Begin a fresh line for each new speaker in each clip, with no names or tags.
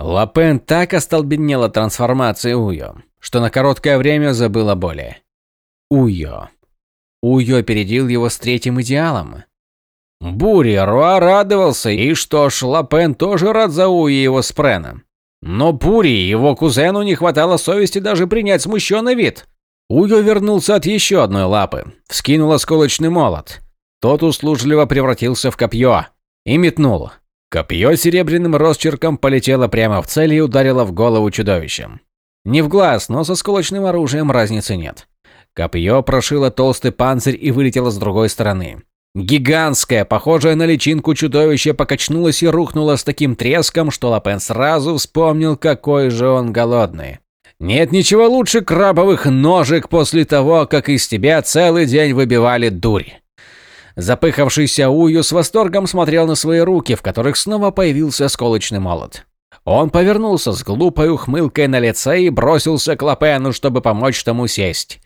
Лапен так остолбенела трансформацией Уйо, что на короткое время забыл о боли. Уйо. Уйо опередил его с третьим идеалом. Бури Руа радовался, и что ж, Лапен тоже рад за Уи и его спрена. Но Бури, его кузену, не хватало совести даже принять смущенный вид. Уйо вернулся от еще одной лапы, вскинул осколочный молот. Тот услужливо превратился в копье и метнул. Копье серебряным росчерком полетело прямо в цель и ударило в голову чудовищем. Не в глаз, но со сколочным оружием разницы нет. Копье прошило толстый панцирь и вылетело с другой стороны. Гигантское, похожее на личинку чудовище покачнулось и рухнуло с таким треском, что Лапен сразу вспомнил, какой же он голодный. Нет ничего лучше крабовых ножек после того, как из тебя целый день выбивали дурь. Запыхавшийся Ую с восторгом смотрел на свои руки, в которых снова появился осколочный молот. Он повернулся с глупой ухмылкой на лице и бросился к Лапену, чтобы помочь тому сесть.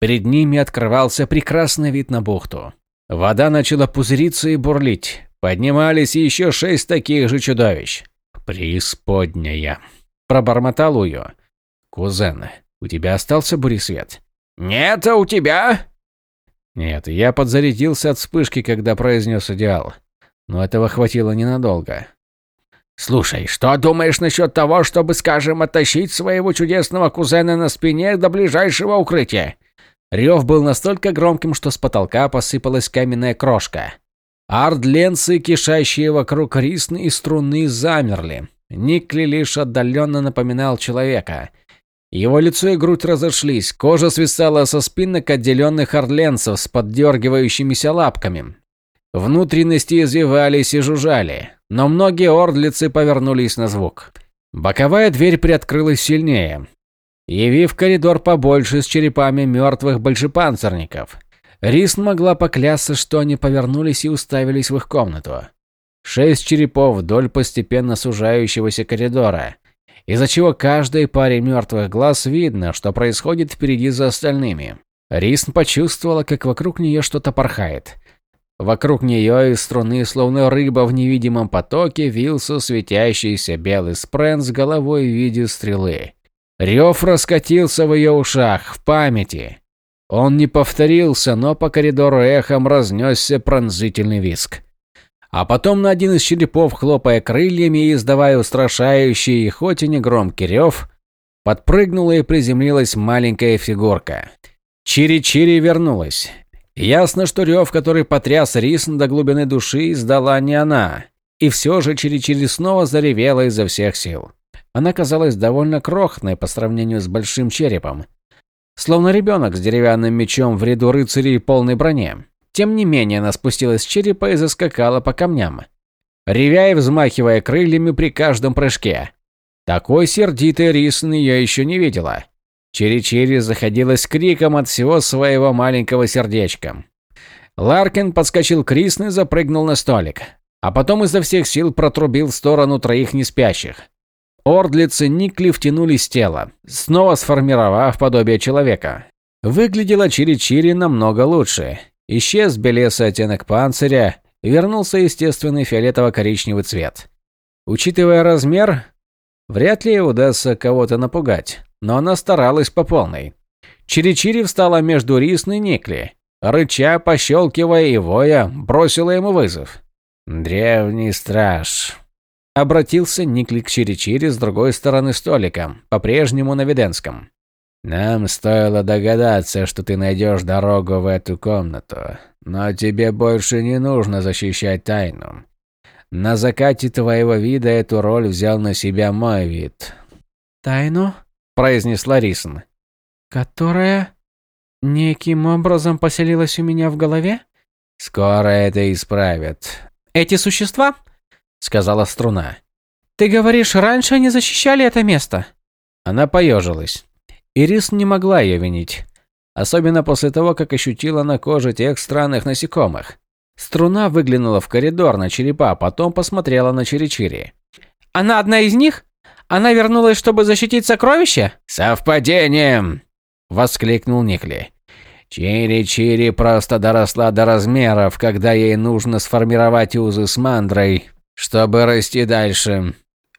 Перед ними открывался прекрасный вид на бухту. Вода начала пузыриться и бурлить. Поднимались еще шесть таких же чудовищ. «Преисподняя», – пробормотал Ую. «Кузен, у тебя остался буресвет?»
«Нет, а у тебя?»
Нет, я подзарядился от вспышки, когда произнес идеал. Но этого хватило ненадолго.
«Слушай, что думаешь насчет того, чтобы, скажем, оттащить своего чудесного кузена на спине до ближайшего укрытия?»
Рев был настолько громким, что с потолка посыпалась каменная крошка. Ардленцы, кишащие вокруг рисны и струны, замерли. Никли лишь отдаленно напоминал человека. Его лицо и грудь разошлись, кожа свисала со спинок отделенных орленцев с поддергивающимися лапками. Внутренности извивались и жужжали, но многие ордлицы повернулись на звук. Боковая дверь приоткрылась сильнее, явив коридор побольше с черепами мертвых большепанцирников. Рис могла поклясться, что они повернулись и уставились в их комнату. Шесть черепов вдоль постепенно сужающегося коридора из-за чего каждой паре мертвых глаз видно, что происходит впереди за остальными. Рисн почувствовала, как вокруг нее что-то порхает. Вокруг нее из струны, словно рыба в невидимом потоке, вился светящийся белый спрен с головой в виде стрелы. Рев раскатился в ее ушах, в памяти. Он не повторился, но по коридору эхом разнесся пронзительный виск. А потом на один из черепов, хлопая крыльями и издавая устрашающий, хоть и не громкий рев, подпрыгнула и приземлилась маленькая фигурка. Чири-Чири вернулась. Ясно, что рев, который потряс Рисн до глубины души, издала не она. И все же Чири-Чири снова заревела изо всех сил. Она казалась довольно крохотной по сравнению с большим черепом. Словно ребенок с деревянным мечом в ряду рыцарей полной броне. Тем не менее, она спустилась с черепа и заскакала по камням, ревя и взмахивая крыльями при каждом прыжке. Такой сердитой Рисн я еще не видела. Чири-Чири заходилась криком от всего своего маленького сердечка. Ларкин подскочил к Рисн и запрыгнул на столик, а потом изо всех сил протрубил в сторону троих неспящих. Ордлицы Никли втянулись в тело, снова сформировав подобие человека. Выглядела Чири-Чири намного лучше, Исчез белесый оттенок панциря, вернулся естественный фиолетово-коричневый цвет. Учитывая размер, вряд ли удастся кого-то напугать, но она старалась по полной. Чири-Чири встала между Рисн и Никли. Рыча, пощелкивая и воя, бросила ему вызов. «Древний страж», — обратился Никли к Чири-Чири с другой стороны столика, по-прежнему на Веденском. Нам стоило догадаться, что ты найдешь дорогу в эту комнату, но тебе больше не нужно защищать тайну. На закате твоего вида эту роль взял на себя мой вид.
Тайну?
произнесла Рисн.
Которая неким образом поселилась у меня в голове?
Скоро это исправят.
Эти существа?
сказала струна.
Ты говоришь, раньше они защищали это место?
Она поежилась. Ирис не могла ее винить. Особенно после того, как ощутила на коже тех странных насекомых. Струна выглянула в коридор на черепа, потом посмотрела на Чири-Чири.
«Она одна из них? Она вернулась, чтобы защитить сокровища?»
«Совпадением!» – воскликнул Никли. Чири-Чири просто доросла до размеров, когда ей нужно сформировать узы с мандрой, чтобы расти дальше.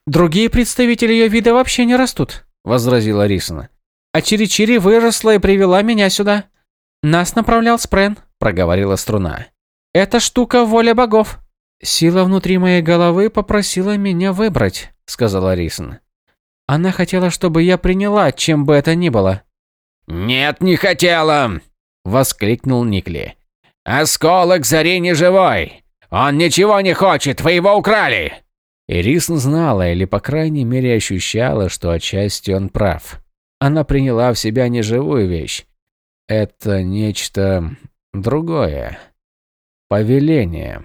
Другие представители ее вида вообще не растут, возразила Рисна. А Чири-Чири выросла и привела меня сюда. Нас направлял Спрен, проговорила струна. Эта штука воля богов. Сила внутри моей головы попросила меня выбрать, сказала Рисн. Она хотела, чтобы я приняла, чем бы это ни было.
«Нет, не хотела!» – воскликнул Никли. «Осколок зари не живой! Он ничего не хочет, вы его украли!»
Ирисн знала или, по крайней мере, ощущала, что отчасти он прав. Она приняла в себя неживую вещь. Это нечто другое. Повеление.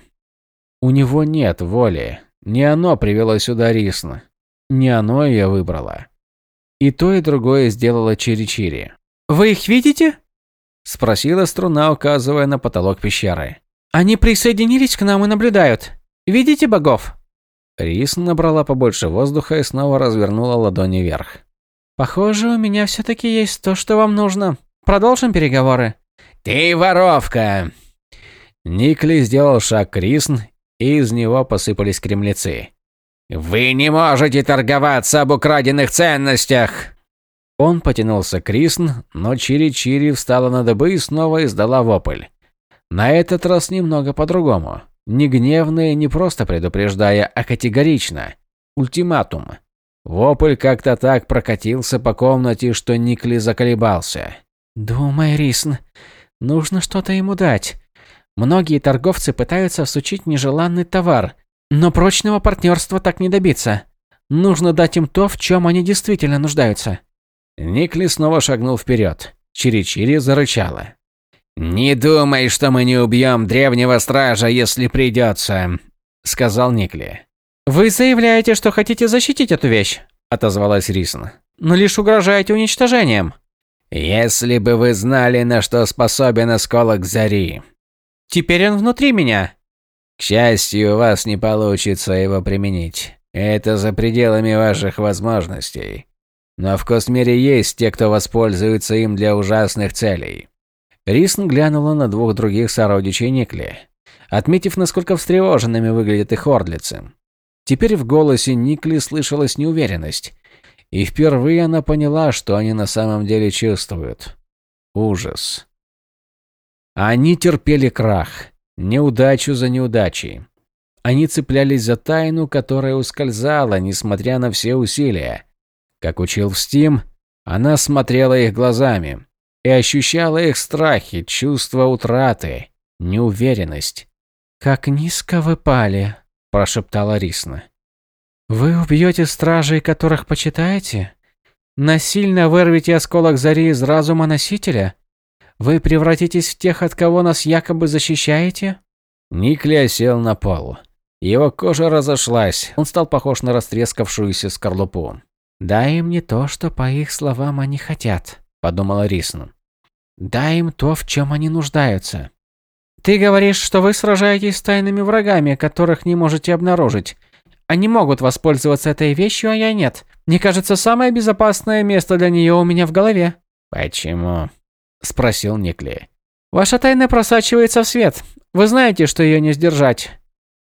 У него нет воли. Не оно привело сюда Рисн. Не оно ее выбрало. И то, и другое сделала Чири-Чири.
«Вы их видите?»
– спросила струна, указывая на потолок пещеры.
«Они присоединились к нам и наблюдают. Видите богов?»
Рис набрала побольше воздуха и снова развернула ладони вверх.
«Похоже, у меня все-таки есть то, что вам нужно. Продолжим переговоры?»
«Ты воровка!»
Никли сделал шаг к Рисн, и из него посыпались кремлецы.
«Вы не можете торговаться об украденных ценностях!»
Он потянулся к Рисн, но Чири-Чири встала на дыбы и снова издала вопль. На этот раз немного по-другому. Не гневно и не просто предупреждая, а категорично. Ультиматум. Вопль как-то так прокатился по комнате, что Никли заколебался.
«Думай, Рисн, нужно что-то ему дать. Многие торговцы пытаются всучить нежеланный товар, но прочного партнерства так не добиться. Нужно дать им то, в чем они действительно нуждаются».
Никли снова шагнул вперед. Чири-Чири зарычала.
«Не думай, что мы не убьем древнего стража, если придется», — сказал Никли.
«Вы заявляете, что хотите защитить эту вещь», — отозвалась Рисн. «Но лишь угрожаете уничтожением».
«Если бы вы знали, на что способен осколок Зари».
«Теперь он внутри меня».
«К счастью, у вас не получится его применить. Это за пределами ваших возможностей. Но в Космире есть те, кто воспользуется им для ужасных целей.
Рисн глянула на двух других сородичей Никли, отметив, насколько встревоженными выглядят их ордлицы. Теперь в голосе Никли слышалась неуверенность, и впервые она поняла, что они на самом деле чувствуют. Ужас. Они терпели крах, неудачу за неудачей. Они цеплялись за тайну, которая ускользала, несмотря на все усилия. Как учил Стим, она смотрела их глазами и ощущала их страхи, чувство утраты, неуверенность.
«Как низко вы пали», – прошептала Рисна. «Вы убьете стражей, которых почитаете? Насильно вырвете осколок зари из разума носителя? Вы превратитесь в тех, от кого нас якобы защищаете?»
Никли сел на пол. Его кожа разошлась, он стал похож на растрескавшуюся скорлупу.
«Дай им не то, что, по их словам, они хотят», – подумала Рисна. «Дай им то, в чем они нуждаются». «Ты говоришь, что вы сражаетесь с тайными врагами, которых не можете обнаружить. Они могут воспользоваться этой вещью, а я нет. Мне кажется, самое безопасное место для нее у меня в голове».
«Почему?» – спросил Никли.
«Ваша тайна просачивается в свет. Вы знаете, что ее не сдержать.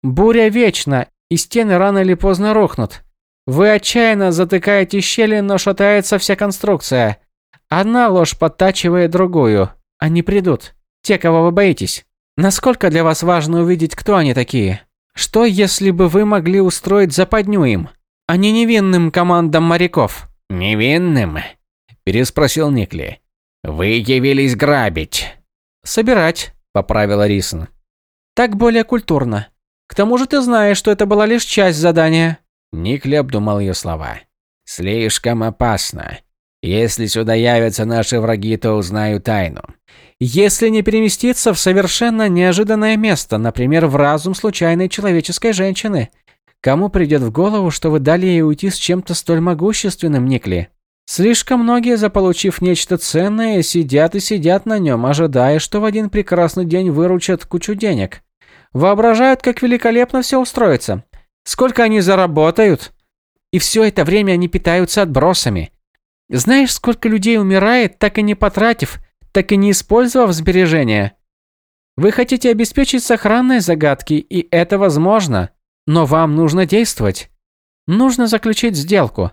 Буря вечна, и стены рано или поздно рухнут. Вы отчаянно затыкаете щели, но шатается вся конструкция. Одна ложь подтачивает другую. Они придут. Те, кого вы боитесь. Насколько для вас важно увидеть, кто они такие? Что, если бы вы могли устроить западню им, а не невинным командам моряков?
Невинным? Переспросил Никли. Вы явились грабить.
Собирать, поправила Рисон. Так более культурно. К тому же ты знаешь, что это была лишь часть задания.
Никли обдумал ее слова. «Слишком опасно. Если сюда явятся наши враги, то узнаю тайну.
Если не переместиться в совершенно неожиданное место, например, в разум случайной человеческой женщины, кому придет в голову, что вы дали ей уйти с чем-то столь могущественным, Никли? Слишком многие, заполучив нечто ценное, сидят и сидят на нем, ожидая, что в один прекрасный день выручат кучу денег. Воображают, как великолепно все устроится. Сколько они заработают? И все это время они питаются отбросами. Знаешь, сколько людей умирает, так и не потратив, так и не использовав сбережения? Вы хотите обеспечить сохранность загадки, и это возможно. Но вам нужно действовать. Нужно заключить сделку.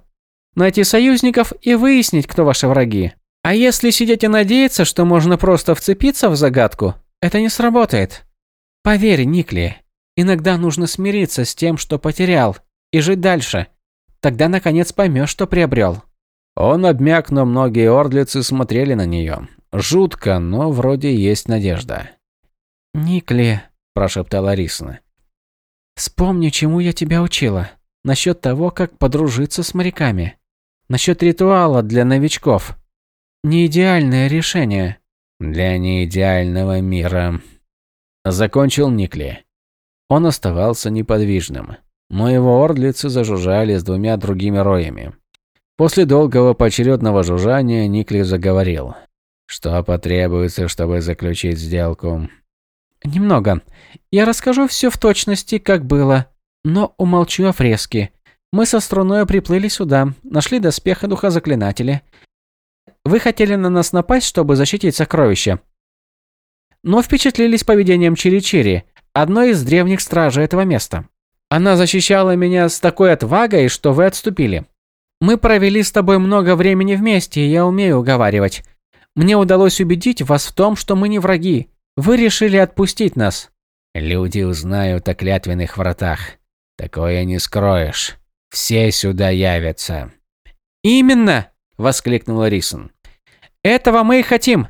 Найти союзников и выяснить, кто ваши враги. А если сидеть и надеяться, что можно просто вцепиться в загадку, это не сработает. Поверь, Никли, иногда нужно смириться с тем, что потерял, и жить дальше. Тогда, наконец, поймешь, что приобрел.
Он обмяк, но многие ордлицы смотрели на нее. Жутко, но вроде есть надежда.
«Никли», –
прошептала Рисна.
«Вспомни, чему я тебя учила. Насчет того, как подружиться с моряками. Насчет ритуала для новичков. Не идеальное решение».
«Для неидеального мира», – закончил Никли. Он оставался неподвижным, но его ордлицы зажужжали с двумя другими роями. После долгого поочередного жужжания Никли заговорил. «Что потребуется, чтобы заключить сделку?»
«Немного. Я расскажу все в точности, как было, но умолчу о фреске. Мы со струной приплыли сюда, нашли доспех и духозаклинатели. Вы хотели на нас напасть, чтобы защитить сокровища. Но впечатлились поведением Чири-Чири, одной из древних стражей этого места. Она защищала меня с такой отвагой, что вы отступили. Мы провели с тобой много времени вместе, и я умею уговаривать. Мне удалось убедить вас в том, что мы не враги. Вы решили отпустить нас.
Люди узнают о клятвенных вратах. Такое не скроешь. Все сюда явятся.
Именно, воскликнула Рисон. Этого мы и хотим.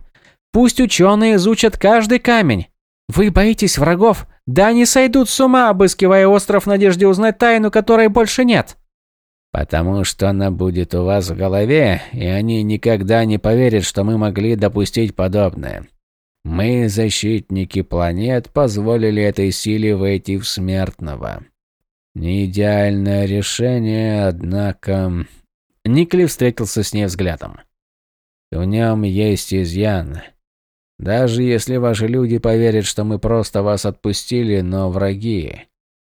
Пусть ученые изучат каждый камень. Вы боитесь врагов? Да они сойдут с ума, обыскивая остров в надежде узнать тайну, которой больше нет.
Потому что она будет у вас в голове, и они никогда не поверят, что мы могли допустить подобное. Мы, защитники планет, позволили этой силе войти в смертного. Не идеальное решение, однако... Никли встретился с ней взглядом. В нем есть изъян. Даже если ваши люди поверят, что мы просто вас отпустили, но враги,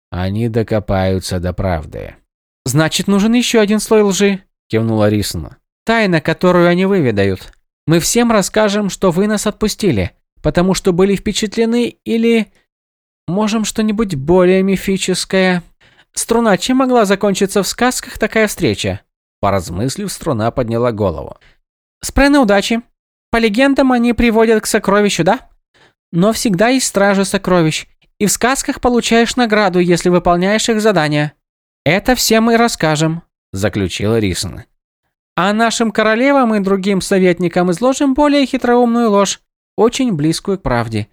они докопаются до правды.
«Значит, нужен еще один слой лжи», – кивнула Рисна. «Тайна, которую они выведают. Мы всем расскажем, что вы нас отпустили, потому что были впечатлены или... Можем что-нибудь более мифическое. Струна, чем могла закончиться в сказках такая встреча?»
Поразмыслив, струна подняла голову.
«Спрены удачи. По легендам они приводят к сокровищу, да? Но всегда есть стражи сокровищ, и в сказках получаешь награду, если выполняешь их задания. Это всем мы расскажем», – заключила Рисон. «А нашим королевам и другим советникам изложим более хитроумную ложь, очень близкую к правде.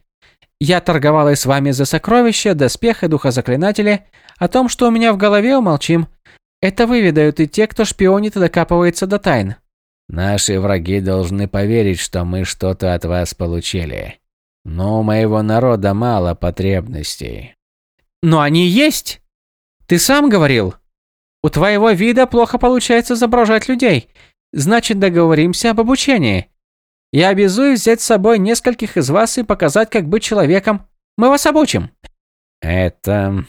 Я торговалась с вами за сокровища, доспех и духозаклинатели, о том, что у меня в голове, умолчим. Это выведают и те, кто шпионит и докапывается до тайн.
Наши враги должны поверить, что мы что-то от вас получили. Но у моего народа мало потребностей.
Но они есть! Ты сам говорил. У твоего вида плохо получается изображать людей. Значит, договоримся об обучении. Я обязуюсь взять с собой нескольких из вас и показать, как быть человеком. Мы вас обучим.
Это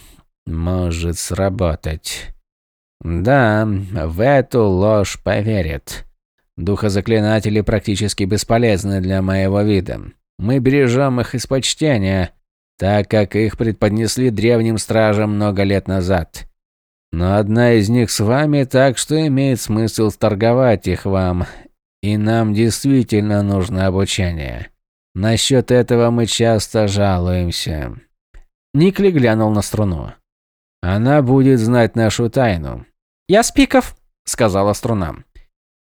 может сработать. Да, в эту ложь поверят. Духозаклинатели практически бесполезны для моего вида. Мы бережем их из почтения, так как их предподнесли древним стражам много лет назад. Но одна из них с вами, так что имеет смысл торговать их вам и нам действительно нужно обучение. Насчет этого мы часто жалуемся. Никли глянул на струну. Она будет знать нашу тайну.
Я Спиков, сказала струна.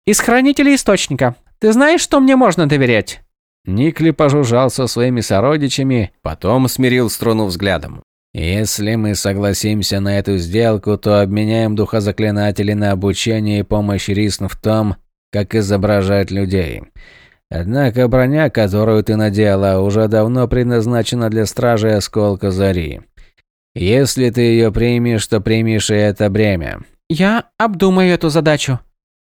Из хранителей источника. Ты знаешь, что мне можно доверять?
Никли пожужжал со своими сородичами, потом смирил струну взглядом. Если мы согласимся на эту сделку, то обменяем духозаклинателей на обучение и помощь Рисн в том, как изображать людей. Однако броня, которую ты надела, уже давно предназначена для стражи Осколка Зари. Если ты ее примешь, то примешь и это бремя.
Я обдумаю эту задачу.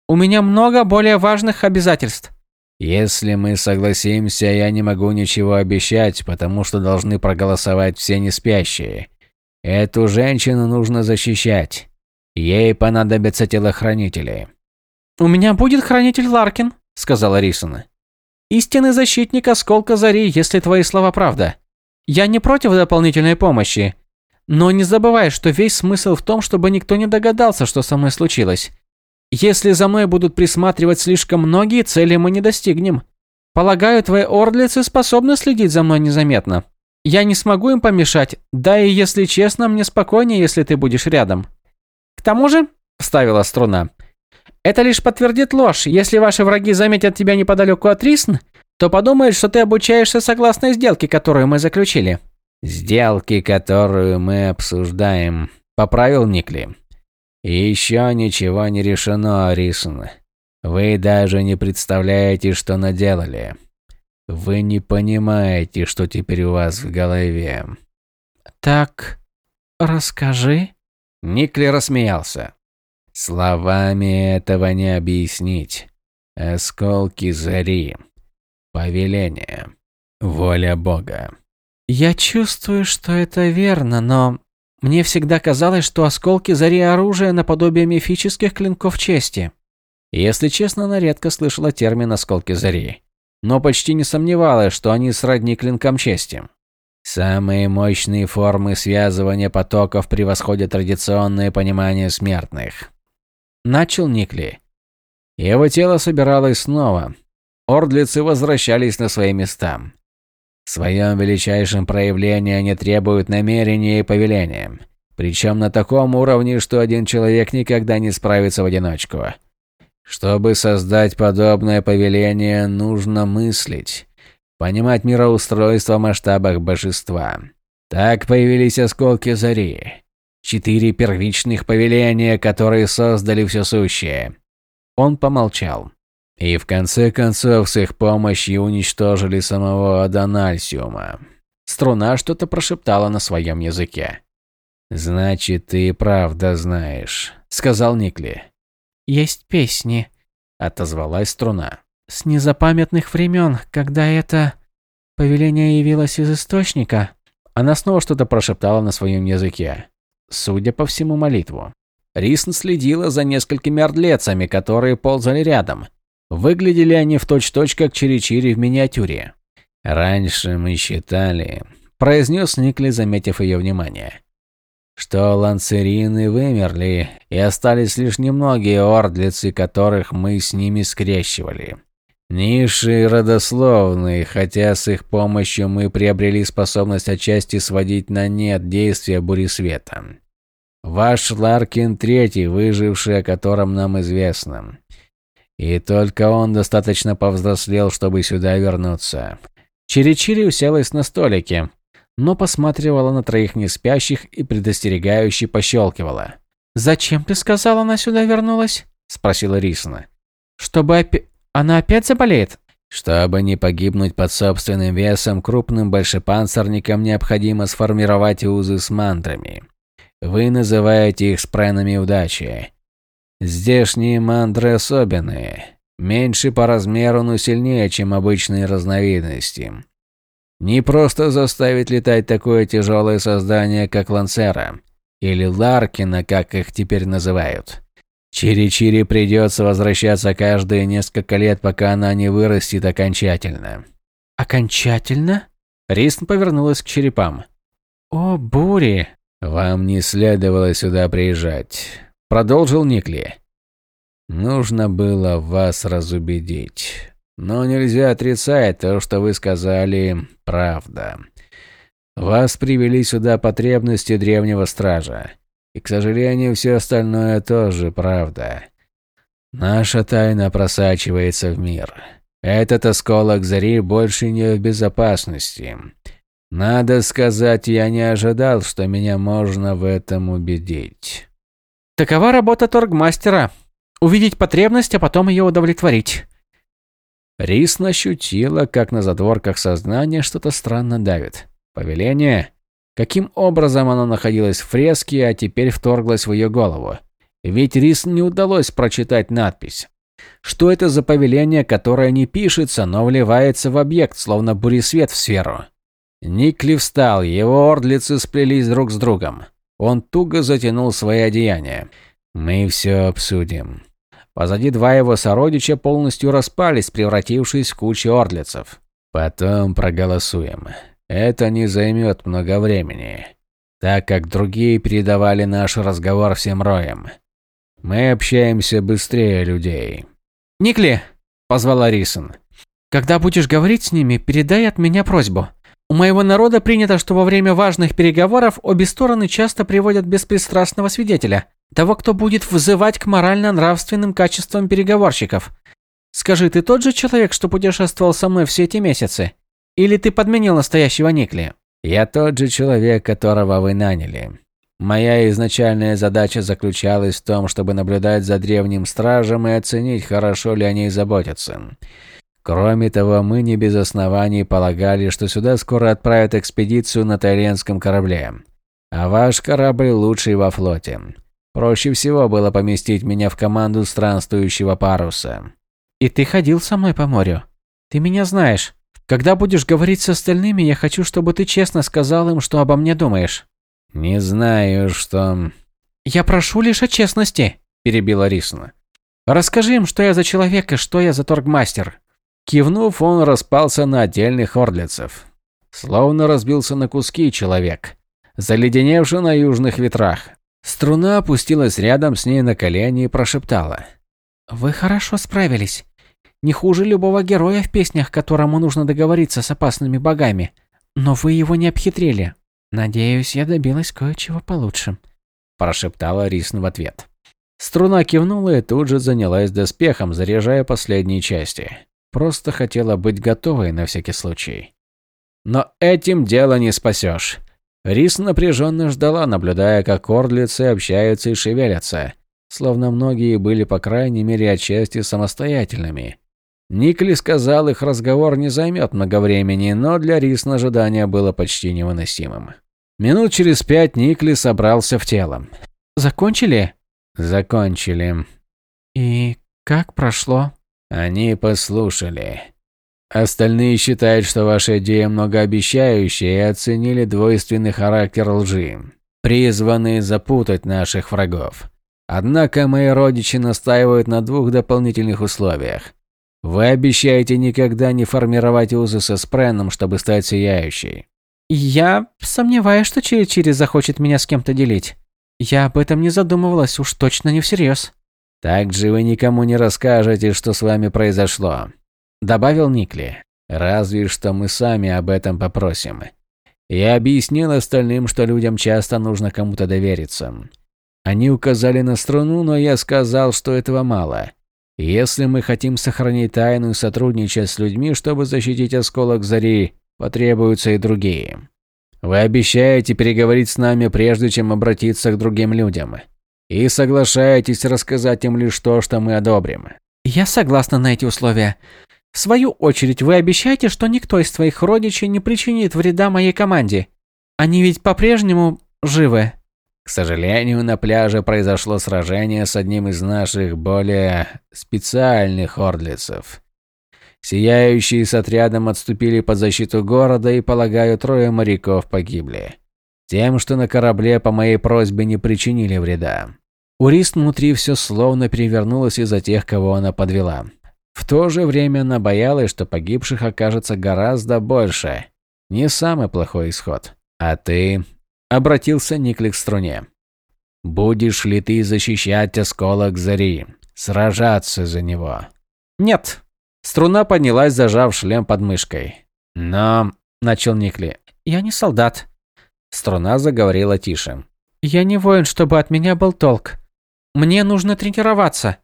У меня много более важных обязательств.
Если мы согласимся, я не могу ничего обещать, потому что должны проголосовать все неспящие. Эту женщину нужно защищать. Ей понадобятся телохранители.
«У меня будет хранитель Ларкин», — сказала Рисона. «Истинный защитник осколка зари, если твои слова правда. Я не против дополнительной помощи. Но не забывай, что весь смысл в том, чтобы никто не догадался, что со мной случилось. Если за мной будут присматривать слишком многие, цели мы не достигнем. Полагаю, твои ордлицы способны следить за мной незаметно. Я не смогу им помешать, да и если честно, мне спокойнее, если ты будешь рядом. К тому же, вставила струна, это лишь подтвердит ложь. Если ваши враги заметят тебя неподалеку от Рисн, то подумают, что ты обучаешься согласно сделке, которую мы заключили.
Сделки, которую мы обсуждаем, поправил Никли. Еще ничего не решено, Рисн. Вы даже не представляете, что наделали. Вы не понимаете, что теперь у вас в голове.
Так, расскажи.
Никли рассмеялся. Словами этого не объяснить. Осколки зари. Повеление. Воля Бога.
Я чувствую, что это верно, но мне всегда казалось, что осколки зари оружие наподобие мифических клинков чести.
Если честно, она редко слышала термин «осколки зари», но почти не сомневалась, что они сродни клинкам чести.
Самые мощные формы связывания потоков превосходят традиционное понимание смертных.
Начал Никли. Его тело собиралось снова. Ордлицы возвращались на свои места.
В своем величайшем проявлении они требуют намерения и повеления. Причем на таком уровне, что один человек никогда не справится в одиночку. Чтобы создать подобное повеление, нужно мыслить, понимать мироустройство в масштабах божества. Так появились осколки зари. Четыре первичных повеления, которые создали все сущее. Он помолчал. И в конце концов с их помощью уничтожили самого Адональсиума.
Струна что-то прошептала на своем языке.
«Значит, ты правда знаешь», — сказал Никли.
«Есть песни», —
отозвалась струна.
«С незапамятных времен, когда это повеление явилось из Источника».
Она снова что-то прошептала на своем языке. Судя по всему, молитву. Рисн следила за несколькими ордлецами, которые ползали рядом. Выглядели они в точь-точь, как Чири-Чири в миниатюре.
«Раньше мы считали», – произнес Никли, заметив ее внимание, – «что ланцерины вымерли, и остались лишь немногие ордлицы, которых мы с ними скрещивали. Низшие родословные, хотя с их помощью мы приобрели способность отчасти сводить на нет действия бури света. Ваш Ларкин третий, выживший, о котором нам известно. И только он достаточно повзрослел, чтобы сюда вернуться.
Чири-Чири уселась на столике, но посматривала на троих неспящих и предостерегающе пощелкивала.
«Зачем ты сказала, она сюда вернулась?» – спросила Рисна. «Чтобы опять...» Она опять заболеет?
Чтобы не погибнуть под собственным весом, крупным большепанцирникам необходимо сформировать узы с мантрами. Вы называете их спренами удачи. Здешние мантры особенные. Меньше по размеру, но сильнее, чем обычные разновидности. Не просто заставить летать такое тяжелое создание, как Лансера, или Ларкина, как их теперь называют. Чири-Чири придется возвращаться каждые несколько лет, пока она не вырастет окончательно.
Окончательно?
Ристн повернулась к черепам.
О, бури!
Вам не следовало сюда приезжать, продолжил Никли. Нужно было вас разубедить. Но нельзя отрицать то, что вы сказали, правда. Вас привели сюда потребности древнего стража. И, к сожалению, все остальное тоже правда. Наша тайна просачивается в мир. Этот осколок зари больше не в безопасности. Надо сказать, я не ожидал, что меня можно в этом убедить.
Такова работа торгмастера. Увидеть потребность, а потом ее удовлетворить.
Рис ощутила, как на задворках сознания что-то странно давит. Повеление? Каким образом оно находилось в фреске, а теперь вторглось в ее голову? Ведь Рис не удалось прочитать надпись. Что это за повеление, которое не пишется, но вливается в объект, словно буресвет в сферу? Никли встал, его ордлицы сплелись друг с другом. Он туго затянул свои одеяния.
«Мы все обсудим».
Позади два его сородича полностью распались, превратившись в кучу ордлицев.
«Потом проголосуем. Это не займет много времени. так как другие передавали наш разговор всем роям. Мы общаемся быстрее людей.
«Никли!» – позвала Рисон. «Когда будешь говорить с ними, передай от меня просьбу. У моего народа принято, что во время важных переговоров обе стороны часто приводят беспристрастного свидетеля, того, кто будет вызывать к морально-нравственным качествам переговорщиков. Скажи, ты тот же человек, что путешествовал со мной все эти месяцы? Или ты подменил настоящего Никли?»
«Я тот же человек, которого вы наняли. Моя изначальная задача заключалась в том, чтобы наблюдать за древним стражем и оценить, хорошо ли о ней заботятся. Кроме того, мы не без оснований полагали, что сюда скоро отправят экспедицию на тайленском корабле. А ваш корабль лучший во флоте. Проще всего было поместить меня в команду странствующего паруса.
И ты ходил со мной по морю. Ты меня знаешь. Когда будешь говорить с остальными, я хочу, чтобы ты честно сказал им, что обо мне думаешь.
Не знаю, что...
Я прошу лишь о честности, перебила Рисна. Расскажи им, что я за человек и что я за торгмастер.
Кивнув, он распался на отдельных ордлицев. Словно разбился на куски человек, заледеневший на южных ветрах. Струна опустилась рядом с ней на колени и прошептала.
«Вы хорошо справились. Не хуже любого героя в песнях, которому нужно договориться с опасными богами. Но вы его не обхитрили. Надеюсь, я добилась кое-чего получше», – прошептала Рисн в ответ.
Струна кивнула и тут же занялась доспехом, заряжая последние части. Просто хотела быть готовой на всякий случай. Но этим дело не спасешь. Рис напряженно ждала, наблюдая, как ордлицы общаются и шевелятся, словно многие были по крайней мере отчасти самостоятельными. Никли сказал, их разговор не займет много времени, но для Рис ожидание было почти невыносимым. Минут через пять Никли собрался в тело.
«Закончили?»
«Закончили».
«И как прошло?»
«Они послушали. Остальные считают, что ваша идея многообещающая и оценили двойственный характер лжи, призванный запутать наших врагов. Однако мои родичи настаивают на двух дополнительных условиях. Вы обещаете никогда не формировать узы со Спреном, чтобы стать сияющей.
Я сомневаюсь, что Чири-Чири захочет меня с кем-то делить. Я об этом не задумывалась, уж точно не всерьез.
Также вы никому не расскажете, что с вами произошло. Добавил Никли. Разве что мы сами об этом попросим. Я объяснил остальным, что людям часто нужно кому-то довериться. Они указали на струну, но я сказал, что этого мало. Если мы хотим сохранить тайну и сотрудничать с людьми, чтобы защитить осколок зари, потребуются и другие. Вы обещаете переговорить с нами, прежде чем обратиться к другим людям. И соглашаетесь рассказать им лишь то, что мы одобрим.
Я согласна на эти условия. В свою очередь, вы обещаете, что никто из твоих родичей не причинит вреда моей команде. Они ведь по-прежнему живы.
К сожалению, на пляже произошло сражение с одним из наших более специальных ордлицев. Сияющие с отрядом отступили под защиту города и, полагаю, трое моряков погибли. Тем, что на корабле по моей просьбе не причинили вреда. Урист внутри все словно перевернулось из-за тех, кого она подвела. В то же время она боялась, что погибших окажется гораздо больше. Не самый плохой исход. А ты Обратился Никли к струне. «Будешь ли ты защищать осколок зари? Сражаться за него?»
«Нет». Струна поднялась, зажав шлем под мышкой.
«Но...» – начал Никли.
«Я не солдат».
Струна заговорила тише.
«Я не воин, чтобы от меня был толк. Мне нужно тренироваться.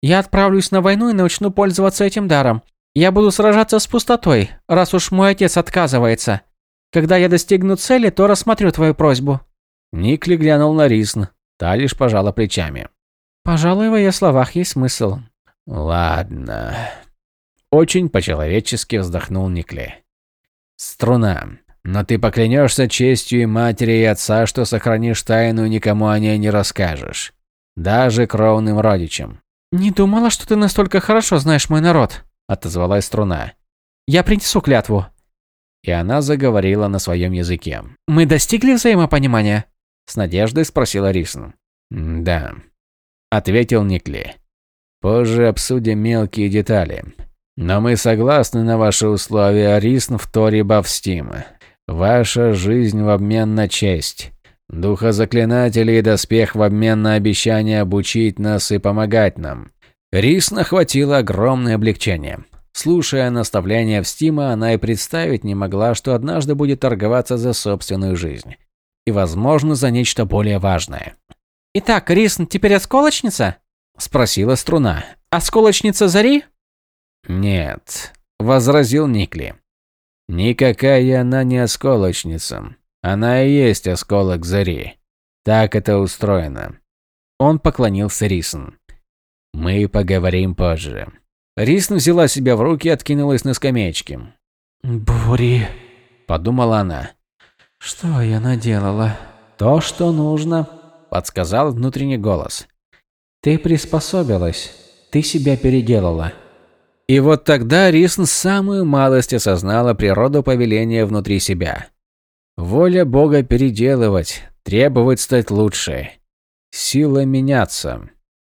Я отправлюсь на войну и начну пользоваться этим даром. Я буду сражаться с пустотой, раз уж мой отец отказывается. Когда я достигну цели, то рассмотрю твою просьбу».
Никли глянул на Рисн. Та лишь пожала плечами.
«Пожалуй, в ее словах есть смысл».
«Ладно». Очень по-человечески вздохнул Никли. «Струна, но ты поклянешься честью и матери и отца, что сохранишь тайну и никому о ней не расскажешь. Даже кровным родичам».
«Не думала, что ты настолько хорошо знаешь мой народ», – отозвалась Струна. «Я принесу клятву
и она заговорила на своем языке.
«Мы достигли взаимопонимания?»
– с надеждой спросила Рисн. «Да», – ответил Никли. «Позже обсудим мелкие детали. Но мы согласны на ваши условия, Рисн в Торе Бавстим. Ваша жизнь в обмен на честь. Духозаклинатели и доспех в обмен на обещание обучить нас и помогать нам.
Рис нахватило огромное облегчение. Слушая наставления в Стима, она и представить не могла, что однажды будет торговаться за собственную жизнь. И, возможно, за нечто более важное.
«Итак, Рисн теперь осколочница?»
– спросила струна.
«Осколочница Зари?»
«Нет», – возразил Никли. «Никакая она не осколочница. Она и есть осколок Зари. Так это устроено».
Он поклонился Рисн.
«Мы поговорим позже».
Рисн взяла себя в руки и откинулась на скамеечке.
«Бури», –
подумала она.
«Что я наделала?»
«То, что нужно», – подсказал внутренний голос. «Ты приспособилась. Ты себя переделала». И вот тогда Рисн самую малость осознала природу повеления внутри себя. Воля Бога переделывать, требовать стать лучше. Сила меняться.